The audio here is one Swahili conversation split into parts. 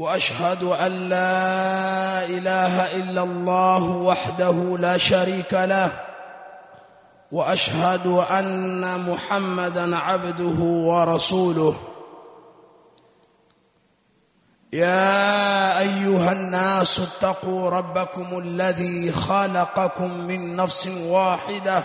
وأشهد أن لا إله إلا الله وحده لا شريك له وأشهد أن محمدا عبده ورسوله. يا أيها الناس اتقوا ربكم الذي خلقكم من نفس واحدة.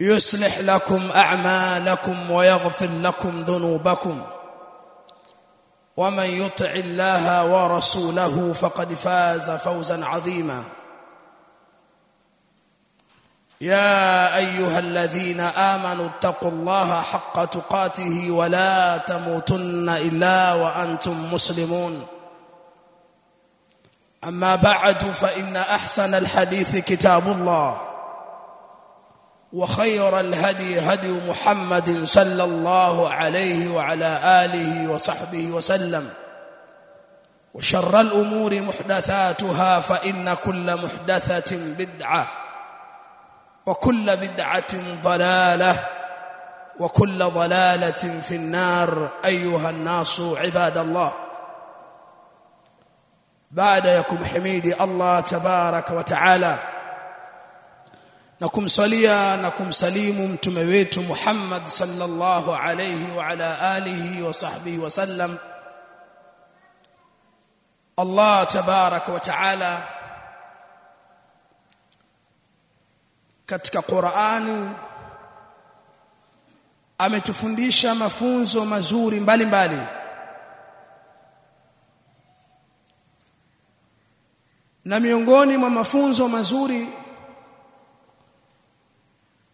يصلح لكم أعمالكم ويغفر لكم ذنوبكم. ومن يطع الله ورسوله فقد فاز فوزا عظيما. يا أيها الذين آمنوا اتقوا الله حق تقاته ولا تموتن إلا وأنتم مسلمون. أما بعد فإن أحسن الحديث كتاب الله. وخير الهدي هدي محمد صلى الله عليه وعلى آله وصحبه وسلم. وشر الأمور محدثاتها فإن كل محدثة بدعة وكل بدعة ضلالة وكل ضلالة في النار. أيها الناس عباد الله بعد يكم حميدي الله تبارك وتعالى na kumsalia na kumsalimu mtume wetu Muhammad sallallahu alayhi wa ala alihi wa sahbihi wasallam Allah tabaraka wa taala katika Qur'ani ametufundisha mafunzo mazuri mbalimbali mbali. na miongoni mwa mafunzo mazuri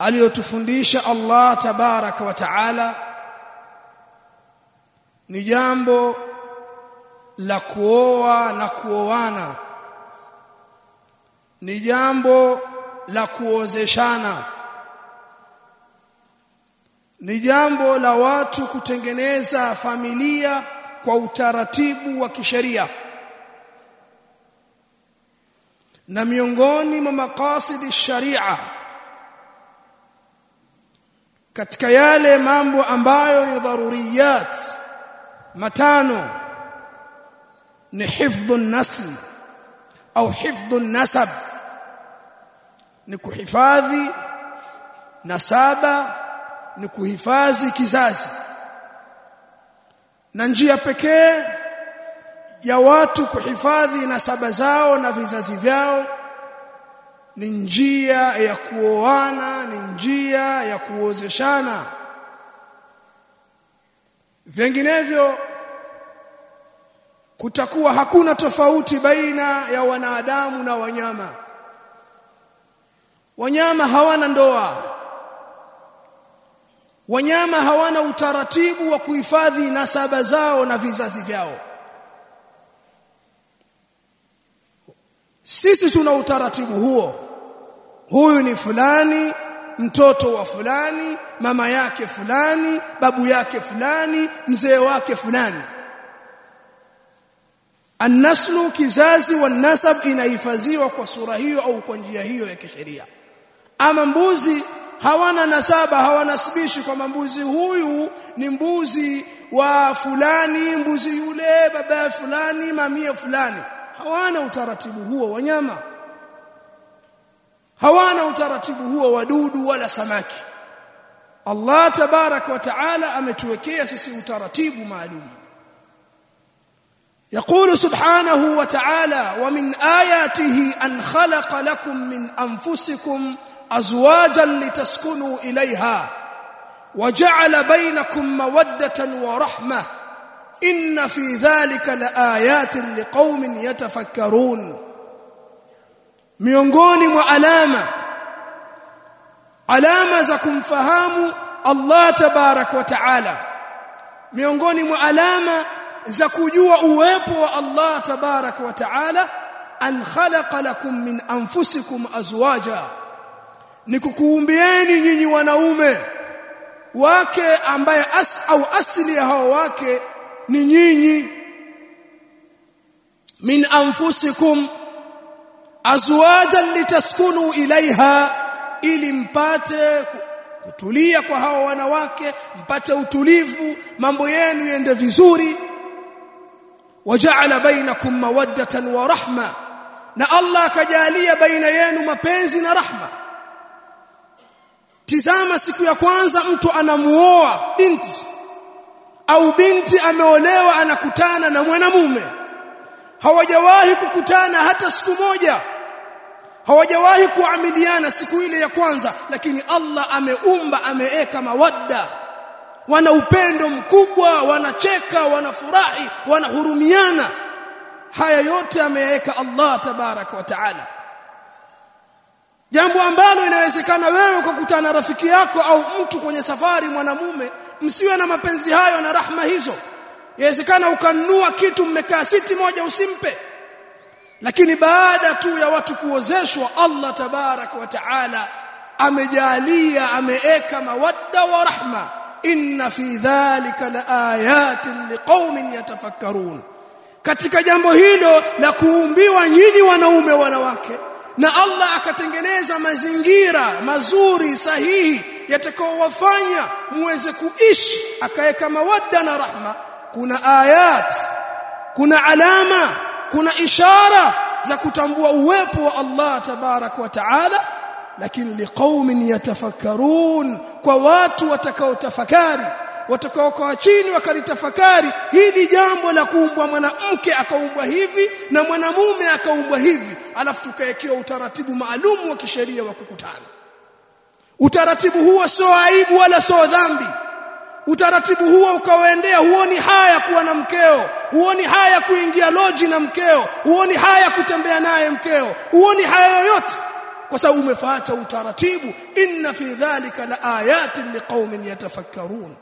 aliyotufundisha Allah tabaraka wa taala ni jambo la kuoa na kuoana ni jambo la kuozeshana ni jambo la watu kutengeneza familia kwa utaratibu wa kisheria. Na miongoni mwa maqasidi sharia katika yale mambo ambayo ni dharuriyat matano. Ni hifdhu nasl au hifdhu nasab. Ni kuhifadhi nasaba ni kuhifadhi kizazi. Na njia pekee ya watu kuhifadhi nasaba zao na vizazi vyao ni njia ya kuoana ni njia ya kuozeshana. Vinginevyo kutakuwa hakuna tofauti baina ya wanadamu na wanyama. Wanyama hawana ndoa. Wanyama hawana utaratibu wa kuhifadhi nasaba zao na vizazi vyao. Sisi tuna utaratibu huo huyu ni fulani mtoto wa fulani mama yake fulani babu yake fulani mzee wake fulani. Anaslu kizazi wa nasab inahifadhiwa kwa sura hiyo au kwa njia hiyo ya kisheria. Ama mbuzi hawana nasaba hawanasibishi kwamba mbuzi huyu ni mbuzi wa fulani mbuzi yule baba fulani mamia fulani. Hawana utaratibu huo wanyama هوانا utaratibu هو wadudu ولا سماك الله تبارك وتعالى ametuwekea sisi utaratibu معلوم يقول سبحانه وتعالى ومن اياته ان خلق لكم من انفسكم ازواجا لتسكنوا اليها وجعل بينكم موده ورحمه ان في ذلك لايات لقوم يتفكرون miongoni mwa alama alama za kumfahamu Allah tabarak wa taala miongoni mwa alama za kujua uwepo wa Allah tabarak wa taala an khalaqa lakum min anfusikum azwaja ni kukuumbieni nyinyi wanaume wake ambaye as au asili ya hao wake ni nyinyi min anfusikum azwajan litaskunu ilaiha ili mpate kutulia kwa hao wanawake mpate utulivu mambo yenu yende vizuri. Waja'ala bainakum mawaddatan wa rahma na Allah akajalia baina yenu mapenzi na rahma. Tizama siku ya kwanza mtu anamuoa binti au binti ameolewa anakutana na mwanamume. Hawajawahi kukutana hata siku moja hawajawahi kuamiliana siku ile ya kwanza lakini Allah ameumba ameeka mawadda. Wana upendo mkubwa wanacheka wanafurahi wanahurumiana. Haya yote ameyaweka Allah tabarak wa taala. Jambo ambalo inawezekana wewe kukutana rafiki yako au mtu kwenye safari mwanamume msiwe na mapenzi hayo na rahma hizo. Inawezekana ukanunua kitu mmekaa siti moja usimpe lakini baada tu ya watu kuozeshwa Allah tabarak wa taala amejalia ameeka mawadda wa rahma. Inna fi dhalika laayatin liqaumin yatafakkarun. Katika jambo hilo la kuumbiwa nyinyi wanaume wanawake na Allah akatengeneza mazingira mazuri sahihi yatakaowafanya muweze kuishi akaeka mawadda na rahma kuna ayat kuna alama kuna ishara za kutambua uwepo wa Allah tabarak wa taala lakini liqaumin yatafakkarun kwa watu watakaotafakari watakaokaa chini wakalitafakari hili jambo la kuumbwa mwanamke akaumbwa hivi na mwanamume akaumbwa hivi alafu tukaekewa utaratibu maalum wa kisheria wa kukutana. Utaratibu huo sio aibu wala sio dhambi utaratibu huo ukawaendea huoni haya kuwa na mkeo huoni haya kuingia loji na mkeo huoni haya kutembea naye mkeo huoni haya yoyote? Kwa sababu umefuata utaratibu inna fi dhalika la ayatin liqaumin yatafakkarun.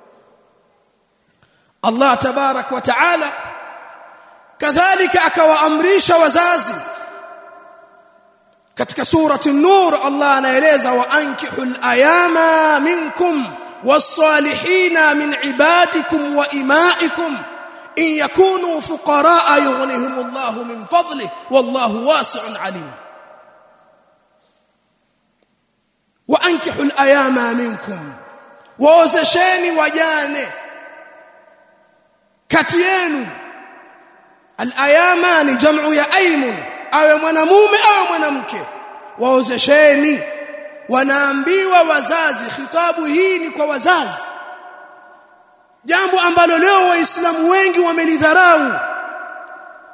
Allah tabarak wa taala kadhalika akawaamrisha wazazi. Katika surati an-nur Allah anaeleza wa ankihul ayama minkum was-salihin min ibadikum wa imaikum in yakunu fuqaraa yughnihimullahu min fadlihi wallahu wasi'un alim wa ankihul ayama minkum waozesheni wajane kati yenu al-ayama ni jam'u ya aymun awe mwanamume awe mwanamke waozesheni wanaambiwa wazazi khitabu hii ni kwa wazazi. Jambo ambalo leo waislamu wengi wamelidharau.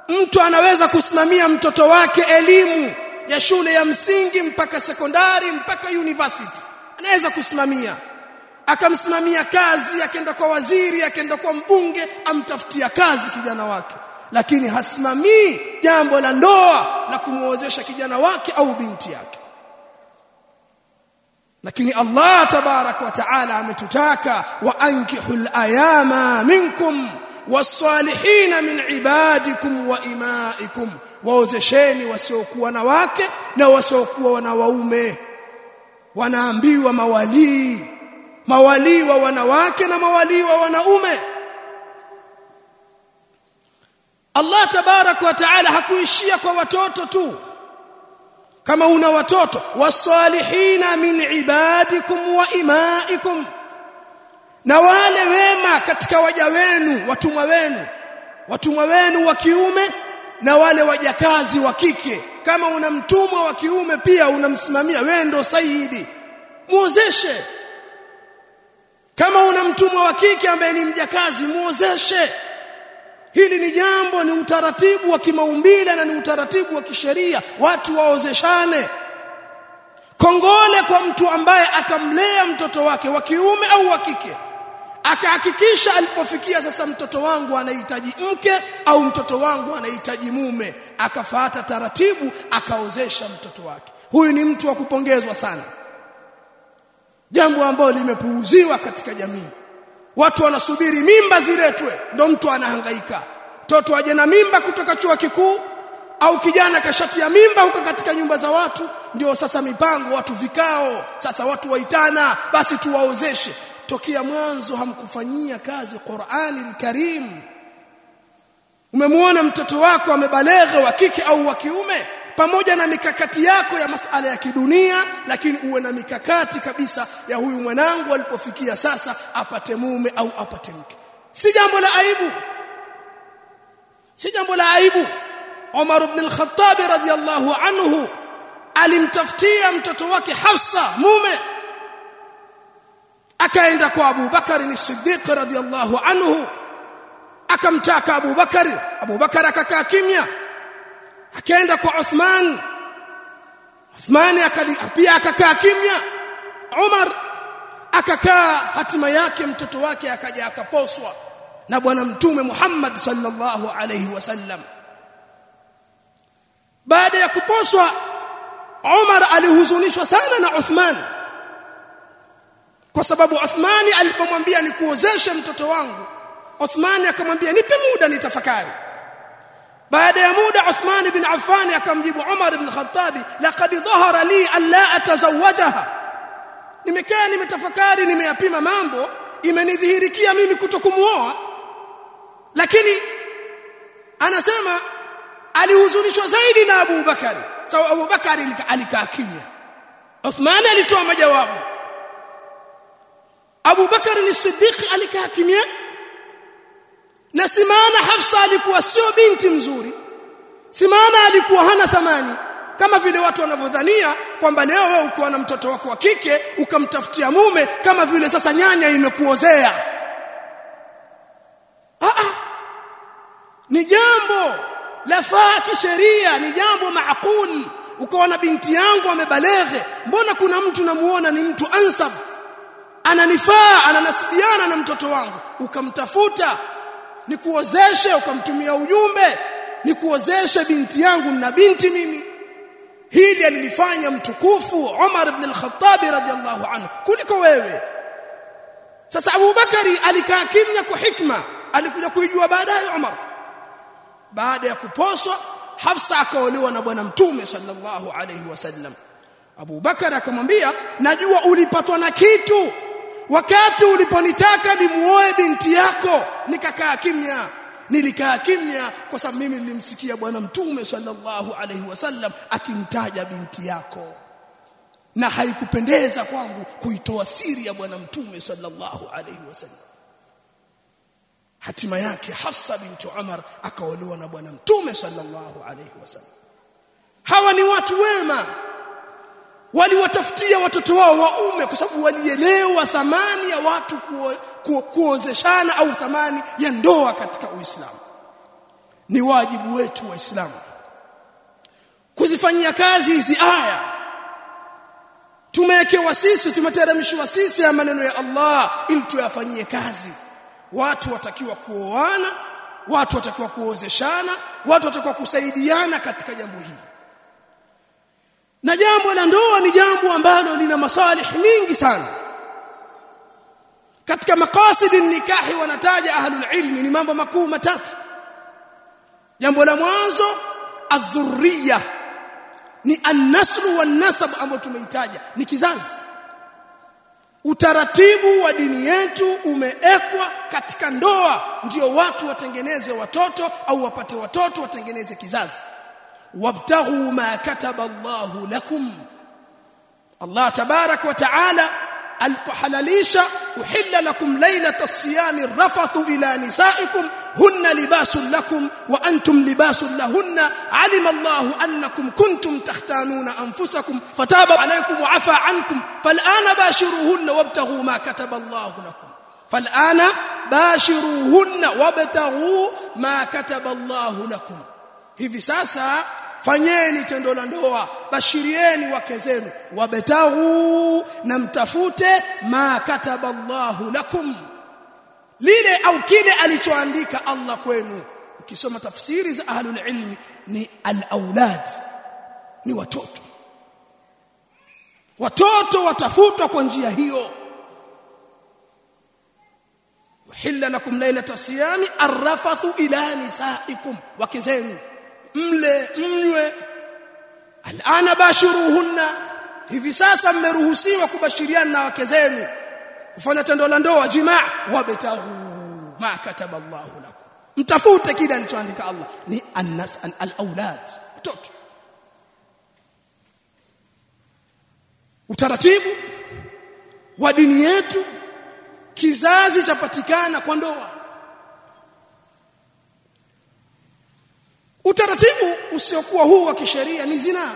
Mtu anaweza kusimamia mtoto wake elimu ya shule ya msingi mpaka sekondari mpaka university. Anaweza kusimamia. Akamsimamia kazi akaenda kwa waziri akaenda kwa mbunge amtafutia kazi kijana wake. Lakini hasimamii jambo la ndoa la kumuozesha kijana wake au binti yake lakini Allah tabarak wa taala ametutaka wa ankihul ayama minkum wasalihin min ibadikum wa imaikum. Waozesheni wasiokuwa na wake na wasiokuwa na waume. Wanaambiwa mawalii. Mawalii wa wanawake na mawalii wa wanaume. Allah tabarak wa taala hakuishia kwa watoto tu kama una watoto wasalihina min ibadikum wa imaikum. Na wale wema katika waja wenu watumwa wenu watumwa wenu wa kiume na wale wajakazi wa kike. Kama una mtumwa wa kiume pia unamsimamia wewe ndo saidi. Muozeshe. Kama una mtumwa wa kike ambaye ni mjakazi muozeshe hili ni jambo ni utaratibu wa kimaumbile na ni utaratibu wa kisheria. Watu waozeshane. Kongole kwa mtu ambaye atamlea mtoto wake wa kiume au wa kike. Akahakikisha alipofikia sasa mtoto wangu anahitaji mke au mtoto wangu anahitaji mume. Akafata taratibu akaozesha mtoto wake. Huyu ni mtu wa kupongezwa sana. Jambo ambalo limepuuziwa katika jamii watu wanasubiri mimba ziletwe. Ndo mtu anahangaika. Mtoto aje na mimba kutoka chuo kikuu au kijana kashati ya mimba huko katika nyumba za watu ndio sasa mipango watu vikao sasa watu waitana basi tuwaozeshe. Tokia mwanzo hamkufanyia kazi Qur'ani al-Karim. Umemwona mtoto wako amebalegha wa kike au wa kiume pamoja na mikakati yako ya masala ya kidunia lakini uwe na mikakati kabisa ya huyu mwanangu alipofikia sasa apate mume au apate mke. Si jambo la aibu. Si jambo la aibu. Umar ibn al-Khattab radiyallahu anhu alimtafutia mtoto wake Hafsa mume. Akaenda kwa Abu Bakari as-Siddiq radiyallahu anhu akamtaka Abu Bakari Abu Bakari akakaa kimya akaenda kwa Uthman Uthman pia akakaa kimya. Umar akakaa hatima yake mtoto wake akaja akaposwa na bwana mtume Muhammad sallallahu alayhi wasallam baada ya kuposwa Umar alihuzunishwa sana na Uthman kwa sababu Uthmani alipomwambia nikuozeshe mtoto wangu Uthmani akamwambia nipe muda nitafakari baada ya muda Uthman ibn Affan akamjibu Umar ibn Khattabi laqad dhahara li an atazawajaha nimekaa nimetafakari nimeyapima mambo imenidhihirikia mimi kutokumuoa. Lakini anasema alihuzunishwa zaidi na Abu Bakari. Sawa Abu Bakari alikaa kimya. Uthman alitoa majawabu. Abu Bakari ni Siddiq alikaa kimya na si maana Hafsa alikuwa sio binti mzuri. Si maana alikuwa hana thamani. Kama vile watu wanavyodhania kwamba leo wewe ukiwa na mtoto wako wa kike ukamtafutia mume kama vile sasa nyanya imekuozea. Ah ni jambo lafaa kisheria ni jambo maakuli ukaona binti yangu amebaleghe mbona kuna mtu namuona ni mtu ansab? Ananifaa ananasibiana na mtoto wangu. Ukamtafuta nikuozeshe ukamtumia ujumbe nikuozeshe binti yangu na binti mimi. Hili alilifanya mtukufu Umar ibn al-Khattab radiyallahu anhu kuliko wewe. Sasa Abu Bakari alikaa kimya kwa hikma alikuja kuijua baadaye Umar. Baada ya kuposwa Hafsa akaolewa na bwana mtume sallallahu alayhi wasallam. Abu Bakar akamwambia najua ulipatwa na kitu wakati uliponitaka nimuoe binti yako nikakaa kimya. Nilikaa kimya kwa sababu mimi nilimsikia bwana mtume sallallahu alaihi wasallam akimtaja binti yako. Na haikupendeza kwangu kuitoa siri ya bwana mtume sallallahu alaihi wasallam hatima yake Hafsa binti Umar akaolewa na bwana mtume sallallahu alaihi wasallam hawa ni watu wema waliwatafutia watoto wao waume kwa sababu walielewa thamani ya watu kuozeshana ku, au thamani ya ndoa katika Uislamu. Ni wajibu wetu waislamu kuzifanyia kazi hizi aya. Tumewekewa sisi tumeteremshwa sisi ya maneno ya Allah ili tuyafanyie kazi. Watu watakiwa kuoana watu watakiwa kuozeshana watu watakiwa kusaidiana katika jambo hili na jambo la ndoa ni jambo ambalo lina masalih mingi sana. Katika maqasidi nikahi wanataja ahlul ilmi ni mambo makuu matatu. Jambo la mwanzo adhurriya ni an-naslu wan-nasab ambao tumeitaja ni kizazi. Utaratibu wa dini yetu umeekwa katika ndoa ndio watu watengeneze watoto au wapate watoto watengeneze kizazi وابتغوا ما كتب الله لكم. الله تبارك وتعالى الحلاليش أحل لكم ليلة الصيام الرفث إلى نسائكم. هن لباس لكم وأنتم لباس لهن. علم الله أنكم كنتم تختانون أنفسكم. فتاب عليكم وعفى عنكم. فالآن باشروهن وابتغوا ما كتب الله لكم. فالآن باشروهن وابتغوا ما كتب الله لكم. هذه ساسه fanyeni tendo la ndoa bashirieni wake zenu wabetaghu na mtafute ma kataba Allahu lakum. Lile au kile alichoandika Allah kwenu. Ukisoma tafsiri za ahlul ilmi ni alaulad ni watoto. Watoto watafutwa kwa njia hiyo. Uhilla lakum laylata siyami arrafathu ila nisaikum wakizenu mle mnywe. Alana bashuruhunna hivi sasa mmeruhusiwa kubashiriana na wake zenu. Kufanya tendo la ndoa jimaa wabtahu ma kataba Allahu lakum. Mtafute kile alichoandika Allah. Ni annas al-aulad mtoto. Utaratibu wa dini yetu kizazi chapatikana kwa ndoa utaratibu usiokuwa huu wa kisheria ni zina.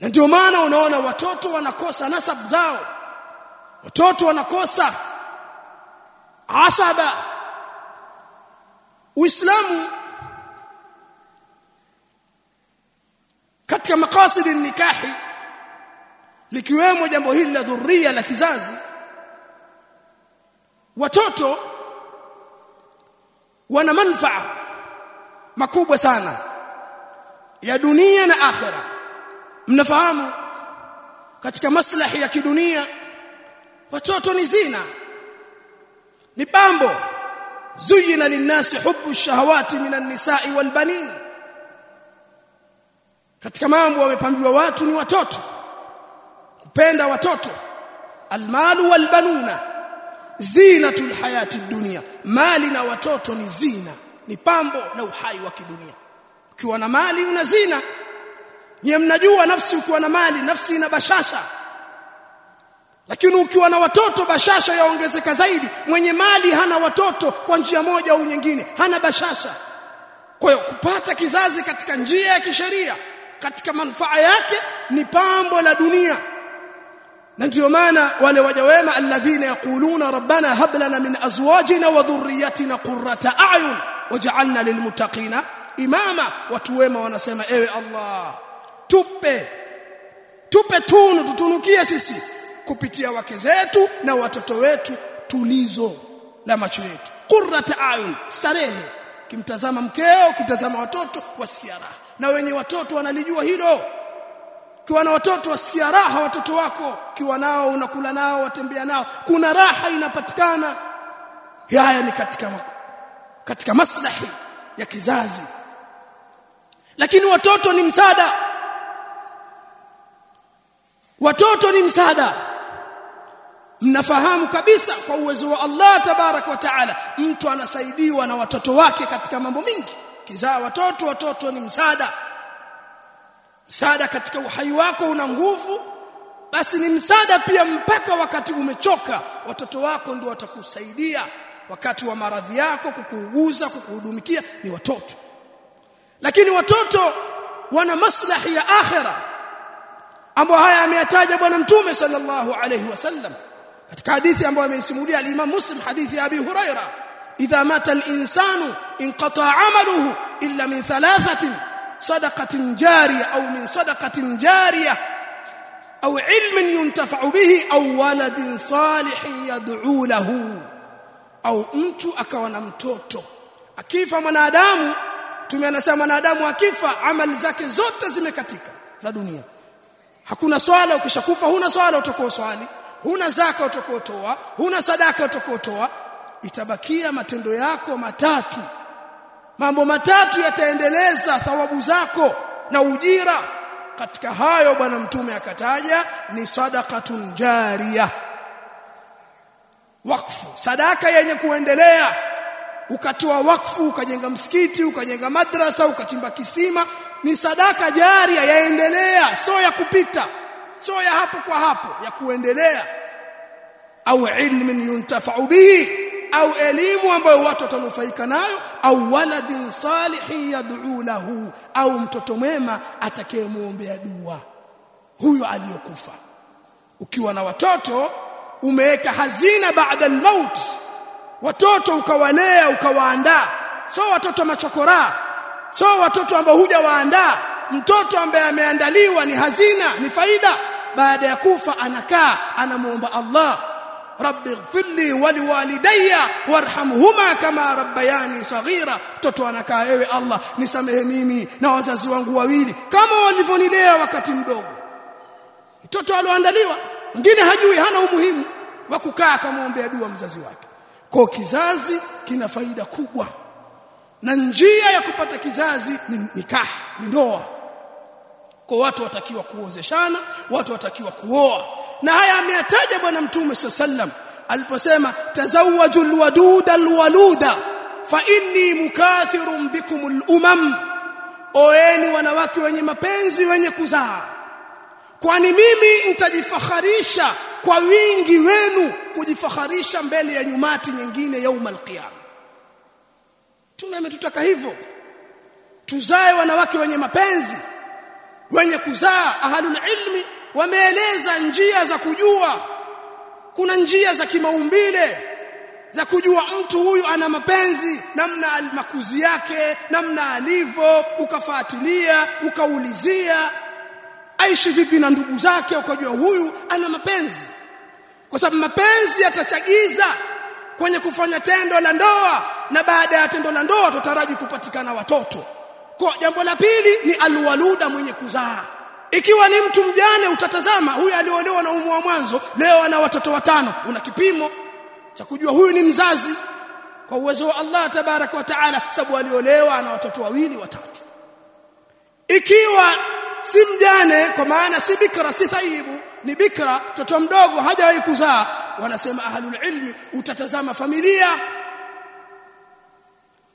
Na ndio maana unaona watoto wanakosa nasab zao. Watoto wanakosa asaba. Uislamu katika makasidi nikahi likiwemo jambo hili la dhuria la kizazi watoto wana manufaa makubwa sana ya dunia na akhera. Mnafahamu katika maslahi ya kidunia watoto ni zina ni pambo. Zuyina linnasi hubu shahawati minan nisa'i wal banin. Katika mambo wamepambiwa watu ni watoto kupenda watoto. Almalu wal banuna zinatul hayati dunia. Mali na watoto ni zina ni pambo na uhai wa kidunia. Ukiwa na mali una zina. Nyie mnajua nafsi ukiwa na mali nafsi ina bashasha. Lakini ukiwa na watoto bashasha yaongezeka zaidi. Mwenye mali hana watoto kwa njia moja au nyingine hana bashasha. Kwa hiyo kupata kizazi katika njia ya kisheria katika manufaa yake ni pambo la dunia. Na ndio maana wale waja wema alladhina yaquluna rabbana hab lana min azwajina wa dhurriyyatina qurrata a'yun waj'alna lilmuttaqina imama. Watu wema wanasema ewe Allah tupe tupe tunu tutunukie sisi kupitia wake zetu na watoto wetu tulizo la macho yetu. Qurrata a'yun starehe. Kimtazama mkeo kitazama watoto wasikia raha. Na wenye watoto wanalijua hilo. Kiwa na watoto wasikia raha watoto wako. Kiwa nao unakula nao watembea nao. Kuna raha inapatikana. Haya ni katika katika maslahi ya kizazi. Lakini watoto ni msaada. Watoto ni msaada. Mnafahamu kabisa kwa uwezo wa Allah tabarak wa taala mtu anasaidiwa na watoto wake katika mambo mingi. Kizaa watoto watoto ni msaada. Msaada katika uhai wako una nguvu basi ni msaada pia mpaka wakati umechoka watoto wako ndio watakusaidia wakati wa maradhi yako kukuuguza kukuhudumikia ni watoto. Lakini watoto wana maslahi ya akhira ambayo haya ameyataja bwana mtume sallallahu alayhi wasallam katika hadithi ambayo ameisimulia al-Imam Muslim hadithi ya Abi Huraira idha mata al-insanu inqata 'amaluhu illa min thalathatin sadaqatin jariyah au min sadaqatin jariyah au ilmin yuntafa'u bihi au waladin salihin yad'u lahu au mtu akawa na mtoto. Akifa mwanadamu tume anasema mwanadamu akifa amali zake zote zimekatika za dunia. Hakuna swala ukishakufa huna swala utakuwa swali huna zaka utakotoa huna sadaka utakotoa itabakia matendo yako matatu. Mambo matatu yataendeleza thawabu zako na ujira. Katika hayo bwana mtume akataja ni sadaqatun jariya wakfu. Sadaka yenye kuendelea. Ukatoa wakfu ukajenga msikiti ukajenga madrasa ukachimba kisima ni sadaka jaria yaendelea. So ya kupita so ya hapo kwa hapo ya kuendelea. Au ilmin yuntafa'u bihi au elimu ambayo watu watanufaika nayo au waladin salihin yad'u lahu au mtoto mwema atakayemuombea dua. Huyo aliyokufa. Ukiwa na watoto umeweka hazina baada al-maut. Watoto ukawalea ukawaandaa. So watoto machokora. So watoto ambao huja waandaa mtoto ambaye ameandaliwa ni hazina ni faida. Baada ya kufa anakaa anamuomba Allah. Rabbi ighfirli wa liwalidayya warhamhuma kama rabbayani saghira. Mtoto anakaa ewe Allah nisamehe mimi na wazazi wangu wawili kama walivyonilea wakati mdogo. Mtoto alioandaliwa mwingine hajui hana umuhimu wa kukaa akamwombea dua mzazi wake. Kwa kizazi kina faida kubwa. Na njia ya kupata kizazi ni nikah ni ndoa. Kwa watu watakiwa kuozeshana watu watakiwa kuoa. Na haya ameyataja bwana mtume sallam aliposema tazawwajul waduda alwaluda fa inni mukathirun bikum umam. Oeni wanawake wenye mapenzi wenye kuzaa kwani mimi nitajifaharisha kwa wingi wenu kujifaharisha mbele ya nyumati nyingine yaumul qiyama Mtume ametutaka hivyo. Tuzae wanawake wenye mapenzi wenye kuzaa ahalul ilmi wameeleza njia za kujua. Kuna njia za kimaumbile za kujua mtu huyu ana mapenzi namna makuzi yake namna alivyo ukafuatilia ukaulizia aishi vipi na ndugu zake ukajua huyu ana mapenzi? Kwa sababu mapenzi yatachagiza kwenye kufanya tendo la ndoa na baada ya tendo la ndoa tutaraji kupatikana watoto. Kwa jambo la pili ni alwaluda mwenye kuzaa. Ikiwa ni mtu mjane utatazama huyu aliolewa na umu wa mwanzo leo ana watoto watano una kipimo cha kujua huyu ni mzazi. Kwa uwezo wa Allah tabaraka wa taala sababu aliolewa ana watoto wawili watatu. Ikiwa si mjane kwa maana si bikra si thaibu ni bikra mtoto mdogo hajawahi kuzaa. Wanasema ahlul ilmi utatazama familia.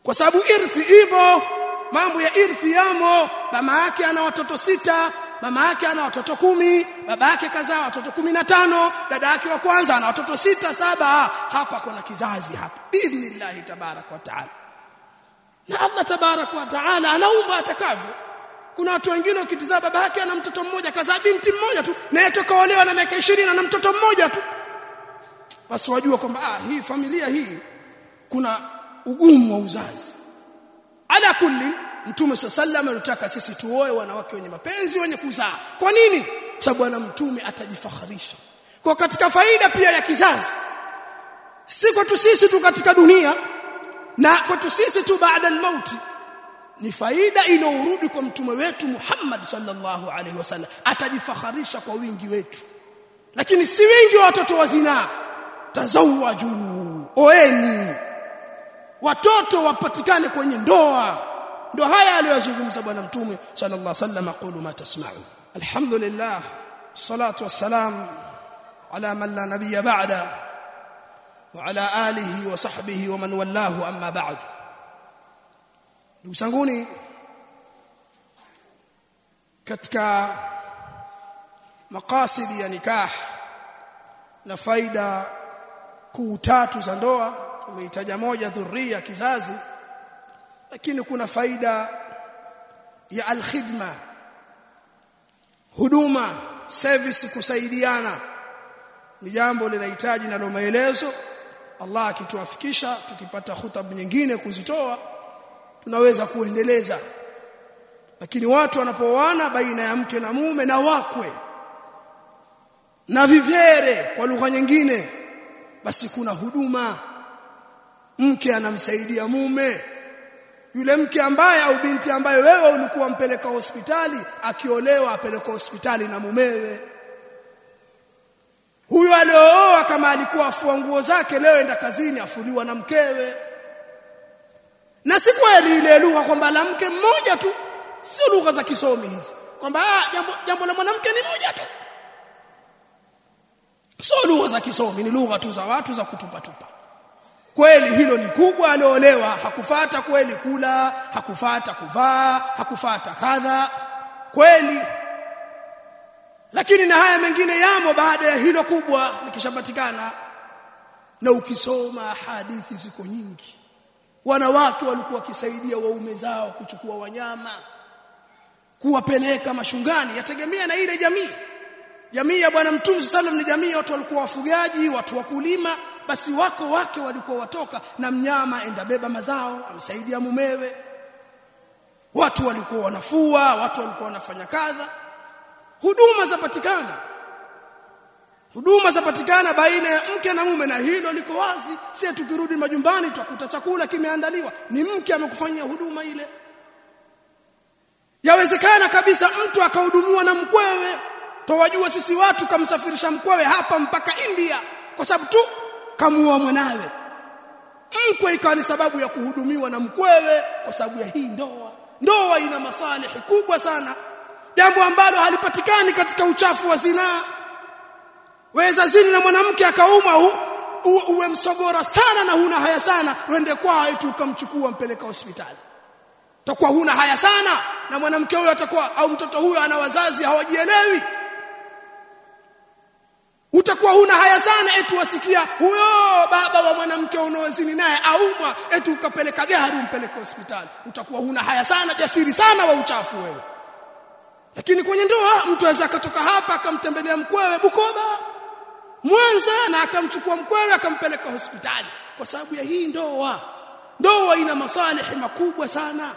Kwa sababu irthi hivyo mambo ya irthi yamo. Mama yake ana watoto sita mama yake ana watoto kumi baba yake kazaa watoto kumi na tano dada yake wa kwanza ana watoto sita saba. Hapa kuna kizazi hapa. Biidhnillahi tabarak wa taala. Na Allah tabarak wa taala anaumba atakavyo kuna watu wengine ukitizama baba yake ana mtoto mmoja kazaa binti mmoja tu naye tokaolewa na miaka 20 na mtoto mmoja tu. Basi wajua kwamba ah hii familia hii kuna ugumu wa uzazi. Ala kulli mtume sallallahu alitaka sisi tuoe wanawake wenye mapenzi wenye kuzaa. Kwa nini? Sababu ana mtume atajifakharisha. Kwa katika faida pia ya kizazi si kwetu sisi tu katika dunia na kwetu sisi tu baada al-mauti ni faida iliyorudi kwa mtume wetu Muhammad sallallahu alaihi wasallam atajifakharisha kwa wingi wetu lakini si wingi wa watoto wa zinaa tazawaju oeni watoto wapatikane kwenye ndoa ndio haya aliyozungumza bwana mtume sallallahu alaihi wasallam aqulu ma tasma'u alhamdulillah salatu wassalam ala man la nabiyya ba'da wa ala alihi wa sahbihi wa man wallahu amma ba'du ndugu zanguni katika makasidi ya nikah na faida kuu tatu za ndoa tumeitaja moja dhuria kizazi lakini kuna faida ya alkhidma huduma service kusaidiana. Ni jambo linahitaji nalo maelezo. Allah akituafikisha tukipata hutab nyingine kuzitoa tunaweza kuendeleza. Lakini watu wanapooana baina ya mke na mume na wakwe na vivere kwa lugha nyingine basi kuna huduma. Mke anamsaidia mume. Yule mke ambaye au binti ambaye wewe ulikuwa mpeleka hospitali akiolewa apeleka hospitali na mumewe. Huyo aliooa kama alikuwa afua nguo zake leo enda kazini afuliwa na mkewe na si kweli ile lugha kwamba la mke mmoja tu sio lugha za kisomi hizi. Kwamba jambo, jambo la mwanamke ni moja tu. Sio lugha za kisomi ni lugha tu za watu za kutupa tupa kweli hilo ni kubwa aliolewa. Hakufata kweli kula hakufata kuvaa hakufata kadha. Kweli. Lakini na haya mengine yamo baada ya hilo kubwa nikishapatikana. Na ukisoma hadithi ziko nyingi wanawake walikuwa wakisaidia waume zao kuchukua wanyama kuwapeleka mashungani. Yategemea na ile jamii. Jamii ya bwana mtume sallam ni jamii watu walikuwa wafugaji watu wakulima basi wako wake walikuwa watoka na mnyama enda beba mazao amsaidia mumewe. Watu walikuwa wanafua watu walikuwa wanafanya kadha. Huduma zapatikana huduma zapatikana baina ya mke na mume na hilo liko wazi. Si tukirudi majumbani tutakuta chakula kimeandaliwa. Ni mke amekufanyia huduma ile. Yawezekana kabisa mtu akahudumiwa na mkwewe. Twajua sisi watu kamsafirisha mkwewe hapa mpaka India kwa sababu tu kamuoa mwanawe. Mkwe ikawa ni sababu ya kuhudumiwa na mkwewe kwa sababu ya hii ndoa. Ndoa ina masalihi kubwa sana jambo ambalo halipatikani katika uchafu wa zinaa weza zini na mwanamke akaumwa uwe msogora sana na huna haya sana uende kwao eti ukamchukua mpeleka hospitali. Utakuwa huna haya sana na mwanamke huyo atakuwa au mtoto huyo ana wazazi hawajielewi. Utakuwa huna haya sana eti wasikia huyo baba wa mwanamke unaozini naye aumwa eti ukapeleka gari umpeleke hospitali. Utakuwa huna haya sana jasiri sana wa uchafu wewe. Lakini kwenye ndoa mtu aweza akatoka hapa akamtembelea mkwewe Bukoba Mwanza na akamchukua mkwewe akampeleka hospitali. Kwa sababu ya hii ndoa ndoa ina masalihi makubwa sana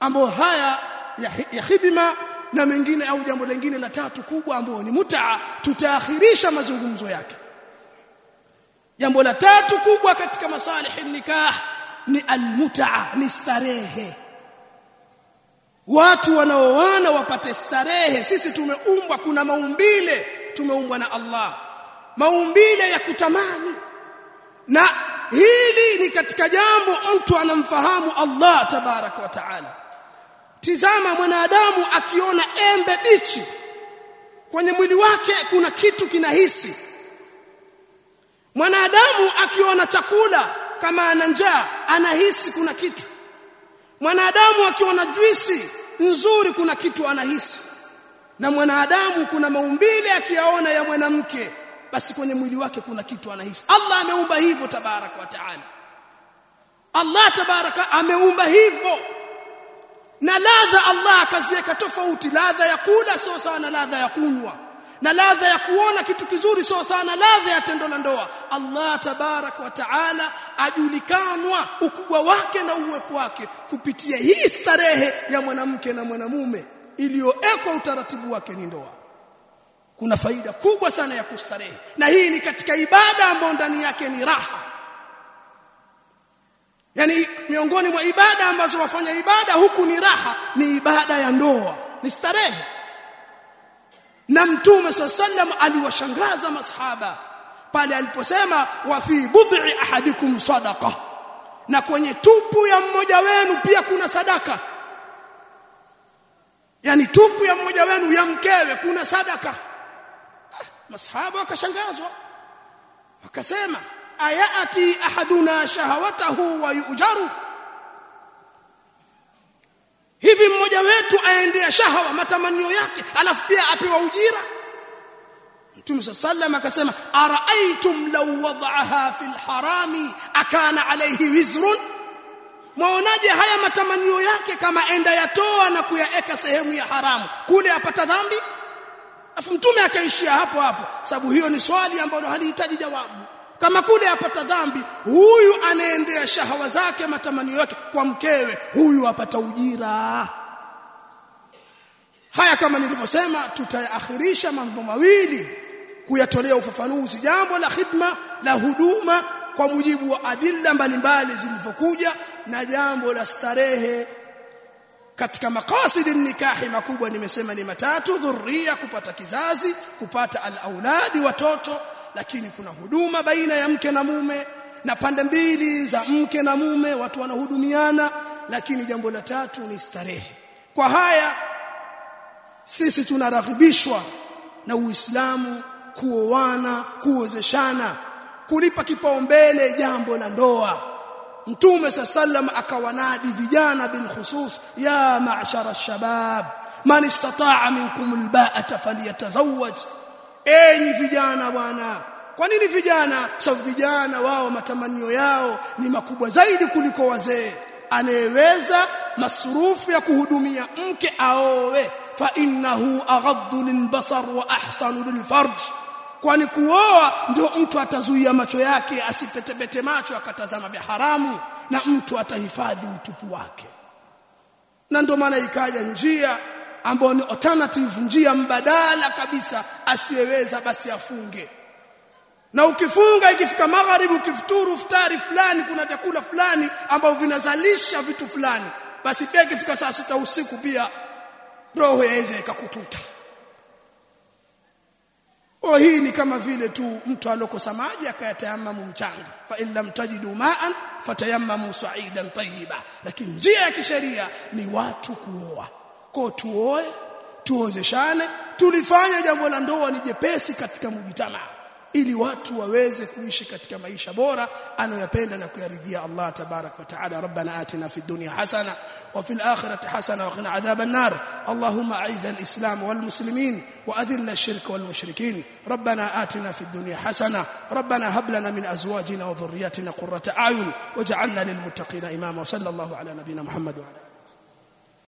ambayo haya ya, ya hidima na mengine au jambo lingine la tatu kubwa ambao ni mutaa tutaakhirisha mazungumzo yake. Jambo la tatu kubwa katika masalihi nikah ni almutaa ni starehe. Watu wanaoana wapate starehe. Sisi tumeumbwa kuna maumbile tumeumbwa na Allah. Maumbile ya kutamani. Na hili ni katika jambo mtu anamfahamu Allah tabaraka wa taala. Tizama mwanadamu akiona embe bichi. Kwenye mwili wake kuna kitu kinahisi. Mwanadamu akiona chakula kama ana njaa anahisi kuna kitu. Mwanadamu akiona juisi nzuri kuna kitu anahisi na mwanadamu kuna maumbile akiyaona ya mwanamke basi kwenye mwili wake kuna kitu anahisi. Allah ameumba hivyo tabarak wa taala. Allah tabaraka ameumba hivyo. Na ladha Allah akaziweka tofauti. Ladha ya kula sio sawa na ladha ya kunywa. Na ladha ya kuona kitu kizuri sio sawa na ladha ya tendo la ndoa. Allah tabarak wa taala ajulikanwa ukubwa wake na uwepo wake kupitia hii starehe ya mwanamke na mwanamume iliyowekwa utaratibu wake ni ndoa. Kuna faida kubwa sana ya kustarehe. Na hii ni katika ibada ambayo ndani yake ni raha. Yani miongoni mwa ibada ambazo wafanya ibada huku ni raha ni ibada ya ndoa ni starehe. Na mtume sallam aliwashangaza masahaba pale aliposema wa fi bud'i ahadikum sadaqa. Na kwenye tupu ya mmoja wenu pia kuna sadaka yani tupu ya mmoja wenu ya mkewe kuna sadaka. Ah, masahaba wakashangazwa. Wakasema ayati ahaduna shahawatahu wa yujaru? Hivi mmoja wetu aendea shahawa matamanio yake alafu pia apewa ujira? Mtume sallam akasema araaitum law wada'aha fil harami akana alayhi wizrun mwaonaje haya matamanio yake kama enda yatoa na kuyaeka sehemu ya haramu? Kule apata dhambi? Afu mtume akaishia hapo hapo. Sababu hiyo ni swali ambalo halihitaji jawabu. Kama kule apata dhambi huyu anaendea shahawa zake matamanio yake kwa mkewe. Huyu apata ujira. Haya kama nilivyosema tutayaakhirisha mambo mawili. Kuyatolea ufafanuzi jambo la khidma la huduma kwa mujibu wa adilla mbalimbali zilivyokuja na jambo la starehe katika makasidi nikahi makubwa nimesema ni matatu dhurria kupata kizazi kupata alauladi watoto lakini kuna huduma baina ya mke na mume na pande mbili za mke na mume watu wanahudumiana lakini jambo la tatu ni starehe. Kwa haya sisi tunaraghibishwa na Uislamu kuoana kuozeshana kulipa kipaumbele jambo la ndoa Mtume sallam akawanadi vijana bil khusus ya ma'shara shabab man istata'a minkum alba'ata falyatazawwaj. Enyi vijana bwana kwa nini vijana? Sababu vijana wao matamanio yao ni makubwa zaidi kuliko wazee. Anayeweza masurufu ya kuhudumia mke aowe fa innahu aghaddu lilbasar wa ahsanu lilfarj kwani kuoa ndio mtu atazuia macho yake asipetepete macho akatazama vya haramu na mtu atahifadhi utupu wake. Na ndio maana ikaja njia ambayo ni alternative njia mbadala kabisa asiyeweza basi afunge. Na ukifunga ikifika magharibi ukifuturu futari fulani kuna vyakula fulani ambavyo vinazalisha vitu fulani basi pia ikifika saa sita usiku pia roho yaweza ikakututa Oh hii ni kama vile tu mtu alokosa maji akayatayamamu mchanga. Fa illam tajidu ma'an fatayammamu sa'idan tayyiba. Lakini njia ya kisheria ni watu kuoa. Kwa tuoe tuozeshane tulifanya jambo la ndoa ni jepesi katika mujitamaa ili watu waweze kuishi katika maisha bora anayopenda na kuyaridhia Allah tabarak wa taala rabbana atina fid dunya hasana wa fil akhirati hasana wa qina adhaban nar allahumma a'iz al islam wal muslimin wa adhill ash-shirk wal mushrikin rabbana atina fid dunya hasana rabbana hab lana min azwajina wa dhurriyyatina qurrata a'yun waj'alna lil muttaqina imama wa sallallahu ala nabiyyina muhammad wa ala